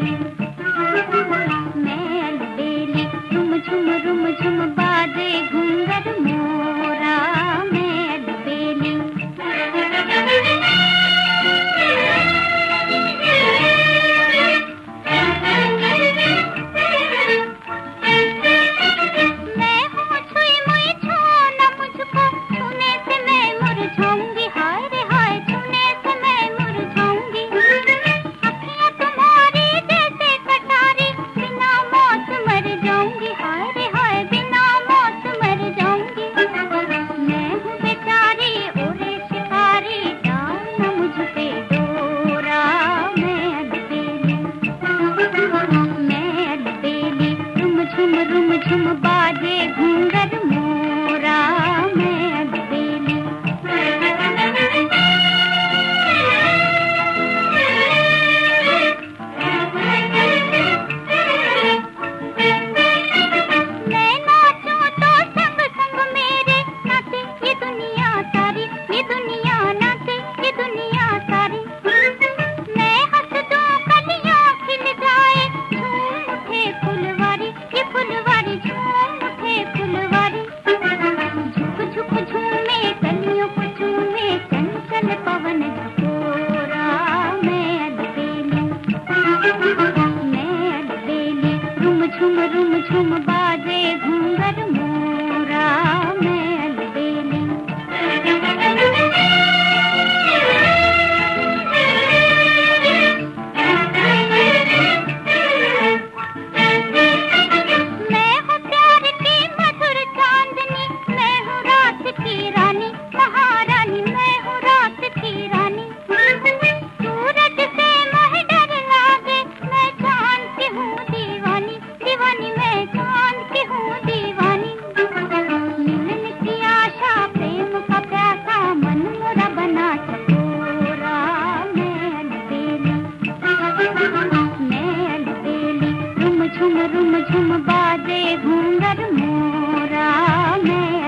thank you. झुम झुम झुम बाजे घूंगर मोरा मैं।